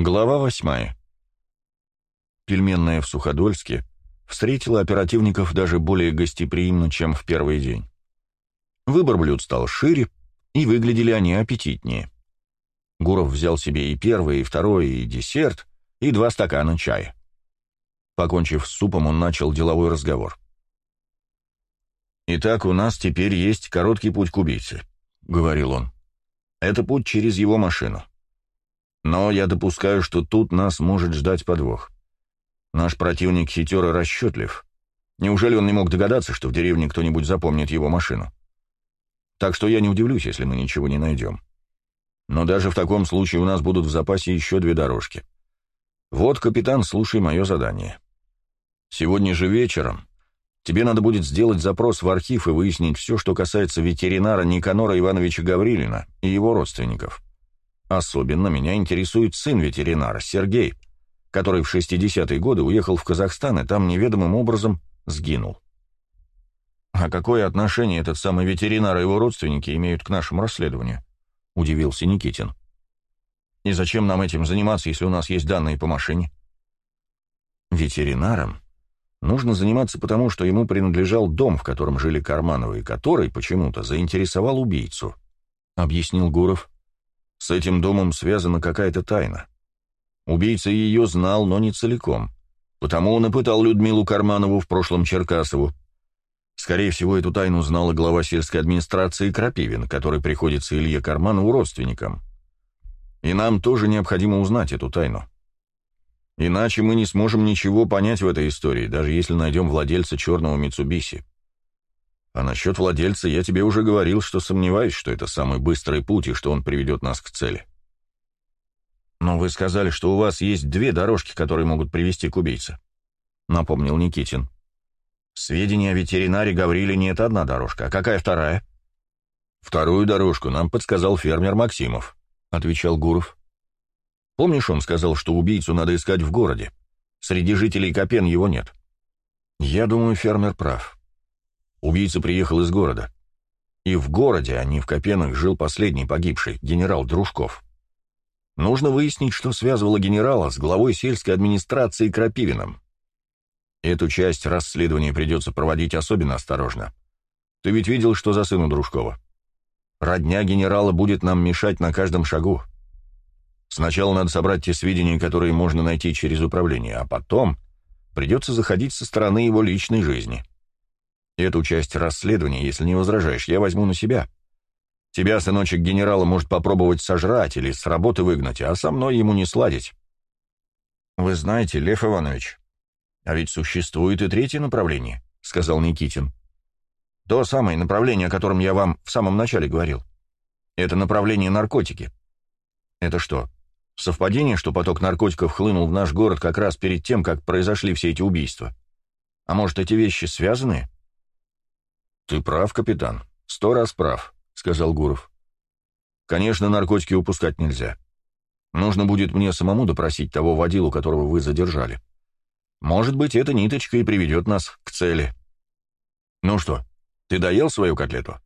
Глава восьмая. Пельменная в Суходольске встретила оперативников даже более гостеприимно, чем в первый день. Выбор блюд стал шире, и выглядели они аппетитнее. Гуров взял себе и первый, и второй, и десерт, и два стакана чая. Покончив с супом, он начал деловой разговор. «Итак, у нас теперь есть короткий путь к убийце», — говорил он. «Это путь через его машину. Но я допускаю, что тут нас может ждать подвох. Наш противник хитер и расчетлив. Неужели он не мог догадаться, что в деревне кто-нибудь запомнит его машину? Так что я не удивлюсь, если мы ничего не найдем. Но даже в таком случае у нас будут в запасе еще две дорожки. Вот, капитан, слушай мое задание. Сегодня же вечером тебе надо будет сделать запрос в архив и выяснить все, что касается ветеринара Никанора Ивановича Гаврилина и его родственников. Особенно меня интересует сын ветеринара, Сергей, который в 60-е годы уехал в Казахстан и там неведомым образом сгинул. «А какое отношение этот самый ветеринар и его родственники имеют к нашему расследованию?» — удивился Никитин. «И зачем нам этим заниматься, если у нас есть данные по машине?» «Ветеринаром нужно заниматься потому, что ему принадлежал дом, в котором жили Кармановы, который почему-то заинтересовал убийцу», — объяснил Гуров. С этим домом связана какая-то тайна. Убийца ее знал, но не целиком. Потому он и пытал Людмилу Карманову в прошлом Черкасову. Скорее всего, эту тайну знала глава сельской администрации Крапивин, который приходится Илье Карманову родственникам. И нам тоже необходимо узнать эту тайну. Иначе мы не сможем ничего понять в этой истории, даже если найдем владельца черного Митсубиси. А насчет владельца я тебе уже говорил, что сомневаюсь, что это самый быстрый путь и что он приведет нас к цели. Но вы сказали, что у вас есть две дорожки, которые могут привести к убийце, напомнил Никитин. Сведения о ветеринаре Гаврилине — это одна дорожка, а какая вторая? Вторую дорожку нам подсказал фермер Максимов, отвечал Гуров. Помнишь, он сказал, что убийцу надо искать в городе? Среди жителей Копен его нет. Я думаю, фермер прав. Убийца приехал из города. И в городе, а не в Копенах, жил последний погибший, генерал Дружков. Нужно выяснить, что связывало генерала с главой сельской администрации Крапивиным. Эту часть расследования придется проводить особенно осторожно. Ты ведь видел, что за сыну Дружкова? Родня генерала будет нам мешать на каждом шагу. Сначала надо собрать те сведения, которые можно найти через управление, а потом придется заходить со стороны его личной жизни. Эту часть расследования, если не возражаешь, я возьму на себя. Тебя, сыночек генерала, может попробовать сожрать или с работы выгнать, а со мной ему не сладить. Вы знаете, Лев Иванович, а ведь существует и третье направление, — сказал Никитин. То самое направление, о котором я вам в самом начале говорил. Это направление наркотики. Это что, совпадение, что поток наркотиков хлынул в наш город как раз перед тем, как произошли все эти убийства? А может, эти вещи связаны? — «Ты прав, капитан. Сто раз прав», — сказал Гуров. «Конечно, наркотики упускать нельзя. Нужно будет мне самому допросить того водилу, которого вы задержали. Может быть, эта ниточка и приведет нас к цели. Ну что, ты доел свою котлету?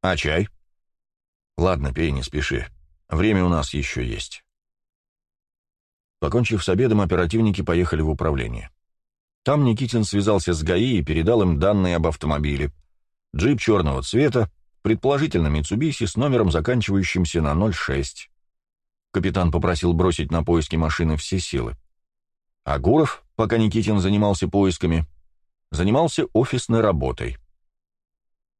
А чай? Ладно, пей, не спеши. Время у нас еще есть». Покончив с обедом, оперативники поехали в управление. Там Никитин связался с ГАИ и передал им данные об автомобиле, Джип черного цвета, предположительно Митсубиси с номером, заканчивающимся на 06. Капитан попросил бросить на поиски машины все силы. А Гуров, пока Никитин занимался поисками, занимался офисной работой.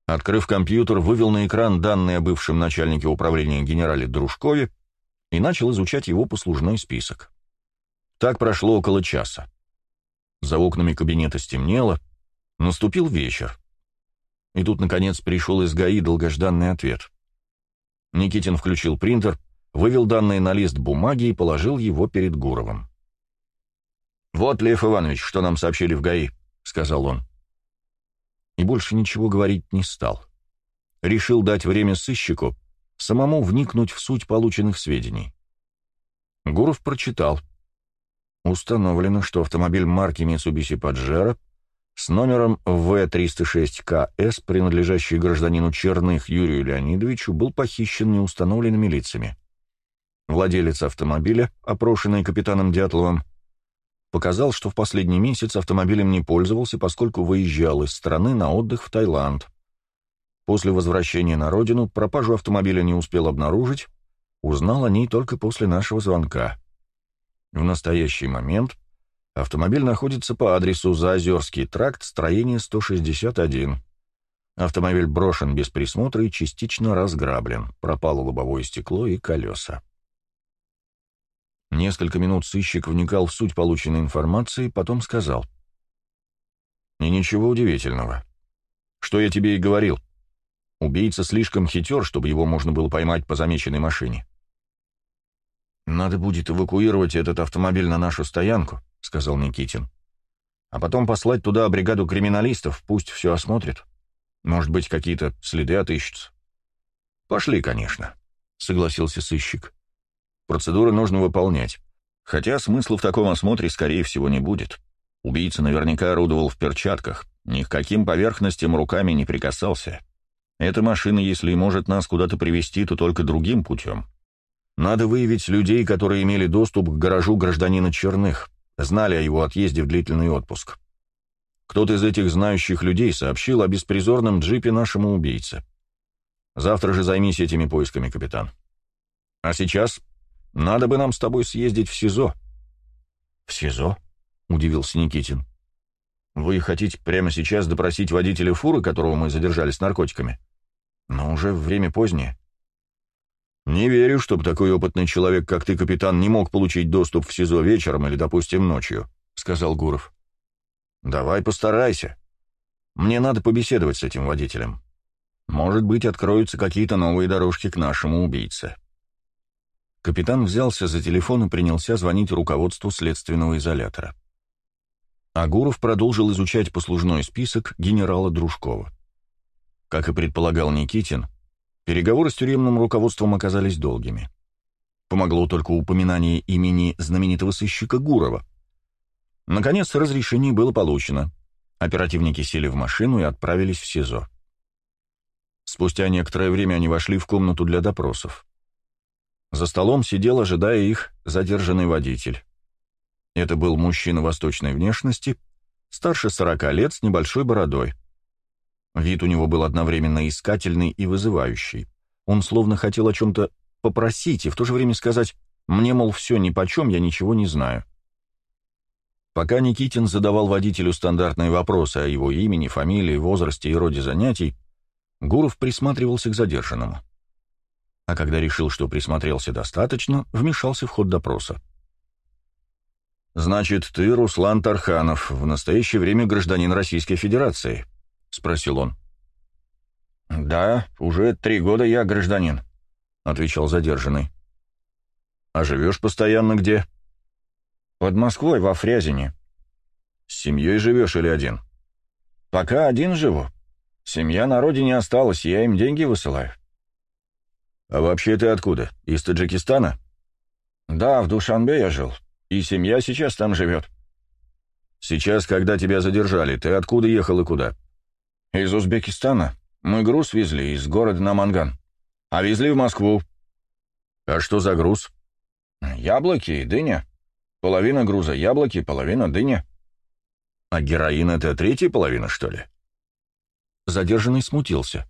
Открыв компьютер, вывел на экран данные о бывшем начальнике управления генерале Дружкове и начал изучать его послужной список. Так прошло около часа. За окнами кабинета стемнело, наступил вечер. И тут, наконец, пришел из ГАИ долгожданный ответ. Никитин включил принтер, вывел данные на лист бумаги и положил его перед Гуровым. «Вот, Лев Иванович, что нам сообщили в ГАИ», — сказал он. И больше ничего говорить не стал. Решил дать время сыщику самому вникнуть в суть полученных сведений. Гуров прочитал. Установлено, что автомобиль марки Mitsubishi Pajero — с номером В-306КС, принадлежащий гражданину Черных Юрию Леонидовичу, был похищен неустановленными лицами. владелец автомобиля, опрошенный капитаном Дятловым, показал, что в последний месяц автомобилем не пользовался, поскольку выезжал из страны на отдых в Таиланд. После возвращения на родину пропажу автомобиля не успел обнаружить, узнал о ней только после нашего звонка. В настоящий момент автомобиль находится по адресу Заозерский тракт, строение 161. Автомобиль брошен без присмотра и частично разграблен, пропало лобовое стекло и колеса. Несколько минут сыщик вникал в суть полученной информации, потом сказал. «И ничего удивительного. Что я тебе и говорил. Убийца слишком хитер, чтобы его можно было поймать по замеченной машине. «Надо будет эвакуировать этот автомобиль на нашу стоянку», — сказал Никитин. «А потом послать туда бригаду криминалистов, пусть все осмотрят. Может быть, какие-то следы отыщутся». «Пошли, конечно», — согласился сыщик. «Процедуры нужно выполнять. Хотя смысла в таком осмотре, скорее всего, не будет. Убийца наверняка орудовал в перчатках, ни к каким поверхностям руками не прикасался. Эта машина, если и может нас куда-то привести, то только другим путем. Надо выявить людей, которые имели доступ к гаражу гражданина Черных, знали о его отъезде в длительный отпуск. Кто-то из этих знающих людей сообщил о беспризорном джипе нашему убийце. Завтра же займись этими поисками, капитан. А сейчас надо бы нам с тобой съездить в СИЗО. — В СИЗО? — удивился Никитин. — Вы хотите прямо сейчас допросить водителя фуры, которого мы задержали с наркотиками? Но уже время позднее. «Не верю, чтобы такой опытный человек, как ты, капитан, не мог получить доступ в СИЗО вечером или, допустим, ночью», — сказал Гуров. «Давай постарайся. Мне надо побеседовать с этим водителем. Может быть, откроются какие-то новые дорожки к нашему убийце». Капитан взялся за телефон и принялся звонить руководству следственного изолятора. Агуров продолжил изучать послужной список генерала Дружкова. Как и предполагал Никитин, Переговоры с тюремным руководством оказались долгими. Помогло только упоминание имени знаменитого сыщика Гурова. Наконец, разрешение было получено. Оперативники сели в машину и отправились в СИЗО. Спустя некоторое время они вошли в комнату для допросов. За столом сидел, ожидая их, задержанный водитель. Это был мужчина восточной внешности, старше сорока лет, с небольшой бородой. Вид у него был одновременно искательный и вызывающий. Он словно хотел о чем-то попросить и в то же время сказать «мне, мол, все нипочем, я ничего не знаю». Пока Никитин задавал водителю стандартные вопросы о его имени, фамилии, возрасте и роде занятий, Гуров присматривался к задержанному. А когда решил, что присмотрелся достаточно, вмешался в ход допроса. «Значит, ты, Руслан Тарханов, в настоящее время гражданин Российской Федерации», — спросил он. «Да, уже три года я гражданин», — отвечал задержанный. «А живешь постоянно где?» «Под Москвой, во Фрязине». «С семьей живешь или один?» «Пока один живу. Семья на родине осталась, я им деньги высылаю». «А вообще ты откуда? Из Таджикистана?» «Да, в Душанбе я жил, и семья сейчас там живет». «Сейчас, когда тебя задержали, ты откуда ехал и куда?» «Из Узбекистана. Мы груз везли из города на Манган. А везли в Москву». «А что за груз?» «Яблоки и дыня. Половина груза яблоки, половина дыня». «А героин — это третья половина, что ли?» Задержанный смутился.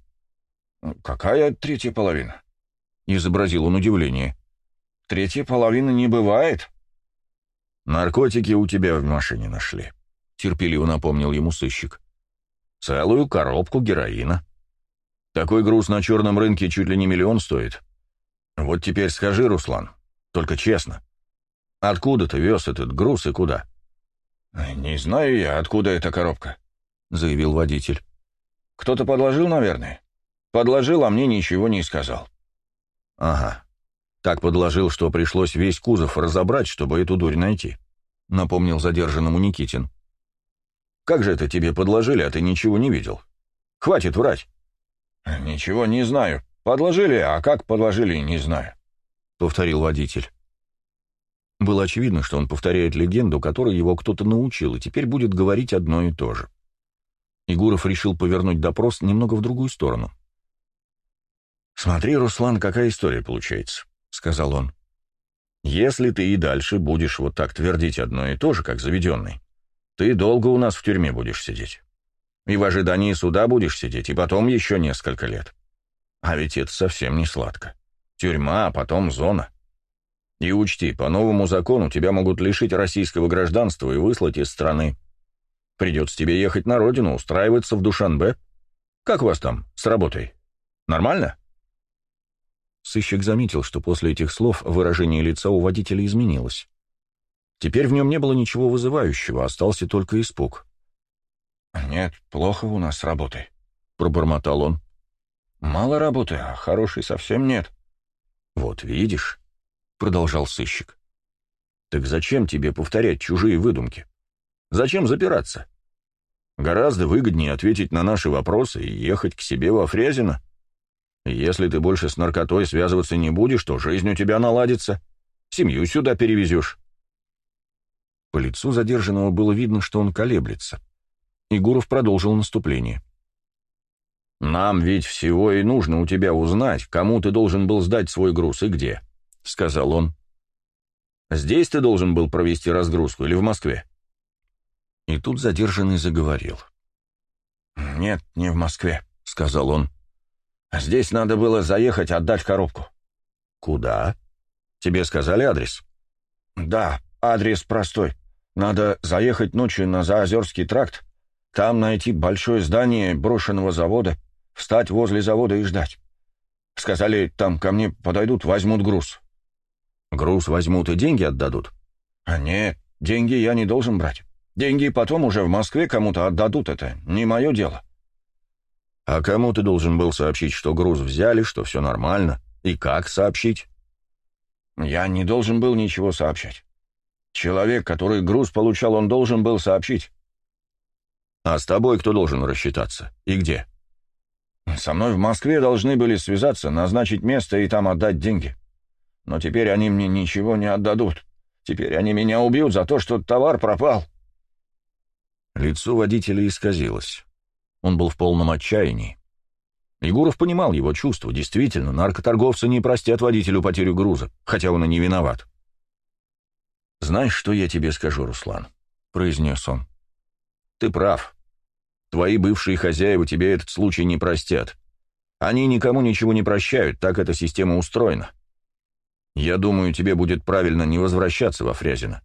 «Какая третья половина?» — изобразил он удивление. «Третья половина не бывает». «Наркотики у тебя в машине нашли», — терпеливо напомнил ему сыщик. Целую коробку героина. Такой груз на черном рынке чуть ли не миллион стоит. Вот теперь скажи, Руслан, только честно, откуда ты вез этот груз и куда? «Не знаю я, откуда эта коробка», — заявил водитель. «Кто-то подложил, наверное. Подложил, а мне ничего не сказал». «Ага. Так подложил, что пришлось весь кузов разобрать, чтобы эту дурь найти», — напомнил задержанному Никитин. Как же это тебе подложили, а ты ничего не видел? Хватит врать. Ничего не знаю. Подложили, а как подложили, не знаю. Повторил водитель. Было очевидно, что он повторяет легенду, которой его кто-то научил, и теперь будет говорить одно и то же. Игуров решил повернуть допрос немного в другую сторону. «Смотри, Руслан, какая история получается», — сказал он. Если ты и дальше будешь вот так твердить одно и то же, как заведенный, ты долго у нас в тюрьме будешь сидеть. И в ожидании суда будешь сидеть, и потом еще несколько лет. А ведь это совсем не сладко. Тюрьма, а потом зона. И учти, по новому закону тебя могут лишить российского гражданства и выслать из страны. Придется тебе ехать на родину, устраиваться в Душанбе. Как у вас там с работой? Нормально?» Сыщик заметил, что после этих слов выражение лица у водителя изменилось. Теперь в нем не было ничего вызывающего, остался только испуг. «Нет, плохо у нас с работой», — пробормотал он. «Мало работы, а хорошей совсем нет». «Вот видишь», — продолжал сыщик. «Так зачем тебе повторять чужие выдумки? Зачем запираться? Гораздо выгоднее ответить на наши вопросы и ехать к себе во Фрязино. Если ты больше с наркотой связываться не будешь, то жизнь у тебя наладится. Семью сюда перевезешь». По лицу задержанного было видно, что он колеблется. Егоров продолжил наступление. «Нам ведь всего и нужно у тебя узнать, кому ты должен был сдать свой груз и где», — сказал он. «Здесь ты должен был провести разгрузку или в Москве?» И тут задержанный заговорил. «Нет, не в Москве», — сказал он. «Здесь надо было заехать отдать коробку». «Куда? Тебе сказали адрес?» «Да, адрес простой. Надо заехать ночью на Заозерский тракт, там найти большое здание брошенного завода, встать возле завода и ждать. Сказали, там ко мне подойдут, возьмут груз». «Груз возьмут и деньги отдадут?» «А нет, деньги я не должен брать. Деньги потом уже в Москве кому-то отдадут, это не мое дело». «А кому ты должен был сообщить, что груз взяли, что все нормально? И как сообщить?» «Я не должен был ничего сообщать. Человек, который груз получал, он должен был сообщить». «А с тобой кто должен рассчитаться? И где?» «Со мной в Москве должны были связаться, назначить место и там отдать деньги. Но теперь они мне ничего не отдадут. Теперь они меня убьют за то, что товар пропал». Лицо водителя исказилось. Он был в полном отчаянии. Егоров понимал его чувства. Действительно, наркоторговцы не простят водителю потерю груза, хотя он и не виноват. «Знаешь, что я тебе скажу, Руслан?» — произнес он. «Ты прав. Твои бывшие хозяева тебе этот случай не простят. Они никому ничего не прощают, так эта система устроена. Я думаю, тебе будет правильно не возвращаться во Фрязино.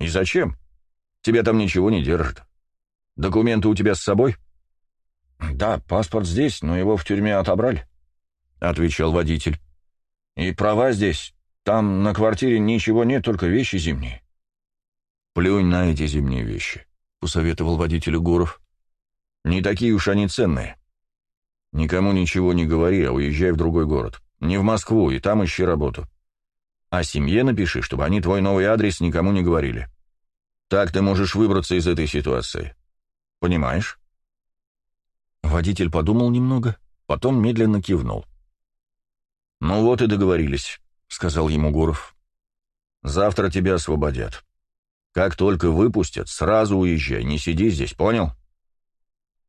И зачем? Тебя там ничего не держит. Документы у тебя с собой?» «Да, паспорт здесь, но его в тюрьме отобрали», — отвечал водитель. «И права здесь. Там на квартире ничего нет, только вещи зимние». «Плюнь на эти зимние вещи», — посоветовал водителю Гуров. «Не такие уж они ценные. Никому ничего не говори, а уезжай в другой город. Не в Москву, и там ищи работу. А семье напиши, чтобы они твой новый адрес никому не говорили. Так ты можешь выбраться из этой ситуации. Понимаешь?» Водитель подумал немного, потом медленно кивнул. «Ну вот и договорились», — сказал ему Гуров. «Завтра тебя освободят. Как только выпустят, сразу уезжай, не сиди здесь, понял?»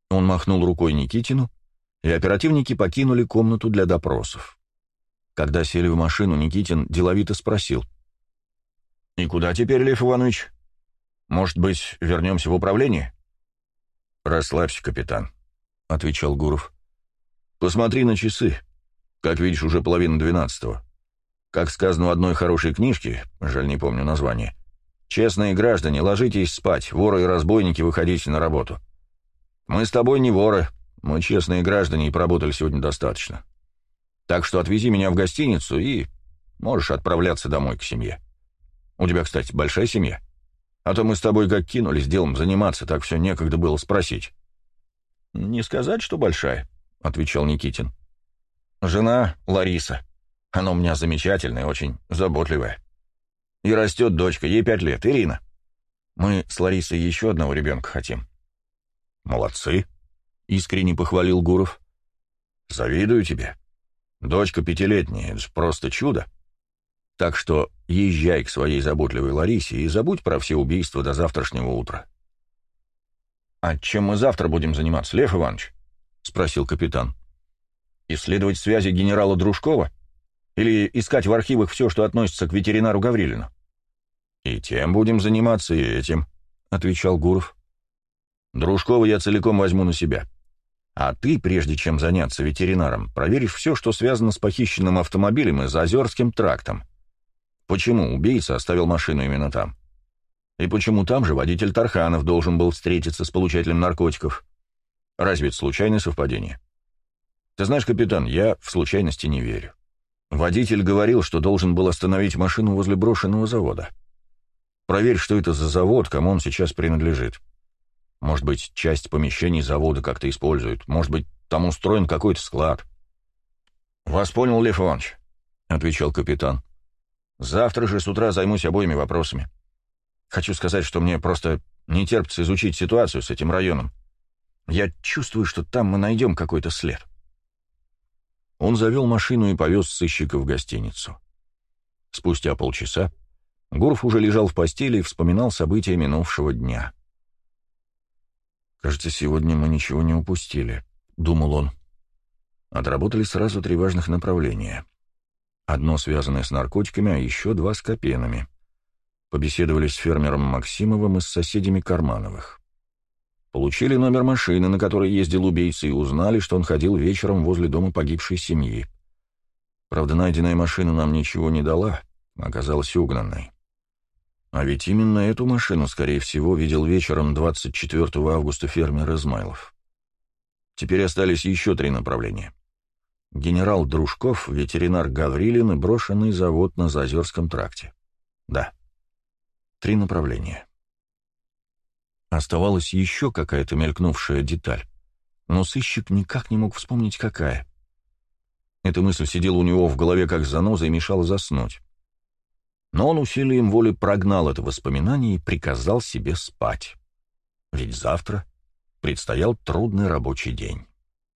Он махнул рукой Никитину, и оперативники покинули комнату для допросов. Когда сели в машину, Никитин деловито спросил. «И куда теперь, Лев Иванович? Может быть, вернемся в управление?» «Расслабься, капитан», — отвечал Гуров. «Посмотри на часы. Как видишь, уже половина двенадцатого. Как сказано в одной хорошей книжке, жаль, не помню название, «Честные граждане, ложитесь спать, воры и разбойники, выходите на работу. Мы с тобой не воры, мы честные граждане и поработали сегодня достаточно. Так что отвези меня в гостиницу и можешь отправляться домой к семье. У тебя, кстати, большая семья?» А то мы с тобой как кинулись делом заниматься, так все некогда было спросить». «Не сказать, что большая», — отвечал Никитин. «Жена Лариса. Она у меня замечательная, очень заботливая. И растет дочка, ей пять лет, Ирина. Мы с Ларисой еще одного ребенка хотим». «Молодцы», — искренне похвалил Гуров. «Завидую тебе. Дочка пятилетняя, это просто чудо. Так что езжай к своей заботливой Ларисе и забудь про все убийства до завтрашнего утра. «А чем мы завтра будем заниматься, Лев Иванович?» — спросил капитан. «Исследовать связи генерала Дружкова? Или искать в архивах все, что относится к ветеринару Гаврилину?» «И тем будем заниматься, и этим», — отвечал Гуров. «Дружкова я целиком возьму на себя. А ты, прежде чем заняться ветеринаром, проверишь все, что связано с похищенным автомобилем и Заозерским трактом. Почему убийца оставил машину именно там? И почему там же водитель Тарханов должен был встретиться с получателем наркотиков? Разве это случайное совпадение? Ты знаешь, капитан, я в случайности не верю. Водитель говорил, что должен был остановить машину возле брошенного завода. Проверь, что это за завод, кому он сейчас принадлежит. Может быть, часть помещений завода как-то используют. Может быть, там устроен какой-то склад. «Вас понял, Лев Иванович», — отвечал капитан. «Завтра же с утра займусь обоими вопросами. Хочу сказать, что мне просто не терпится изучить ситуацию с этим районом. Я чувствую, что там мы найдем какой-то след». Он завел машину и повез сыщика в гостиницу. Спустя полчаса Гуров уже лежал в постели и вспоминал события минувшего дня. «Кажется, сегодня мы ничего не упустили», — думал он. Отработали сразу три важных направления. Одно связанное с наркотиками, а еще два с копенами. Побеседовали с фермером Максимовым и с соседями Кармановых. Получили номер машины, на которой ездил убийца, и узнали, что он ходил вечером возле дома погибшей семьи. Правда, найденная машина нам ничего не дала, оказалась угнанной. А ведь именно эту машину, скорее всего, видел вечером 24 августа фермер Измайлов. Теперь остались еще три направления. Генерал Дружков, ветеринар Гаврилин и брошенный завод на Зазерском тракте. Да, три направления. Оставалась еще какая-то мелькнувшая деталь, но сыщик никак не мог вспомнить, какая. Эта мысль сидела у него в голове как заноза и мешала заснуть. Но он усилием воли прогнал это воспоминание и приказал себе спать. Ведь завтра предстоял трудный рабочий день.